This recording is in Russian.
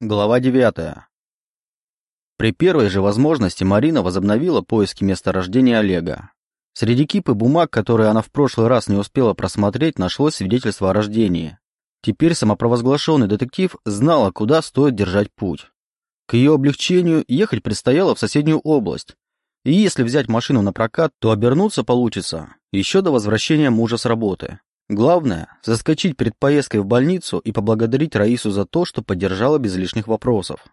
Глава 9. При первой же возможности Марина возобновила поиски месторождения Олега. Среди кипы бумаг, которые она в прошлый раз не успела просмотреть, нашлось свидетельство о рождении. Теперь самопровозглашенный детектив знала, куда стоит держать путь. К ее облегчению ехать предстояло в соседнюю область. И если взять машину на прокат, то обернуться получится еще до возвращения мужа с работы. Главное – заскочить перед поездкой в больницу и поблагодарить Раису за то, что поддержала без лишних вопросов.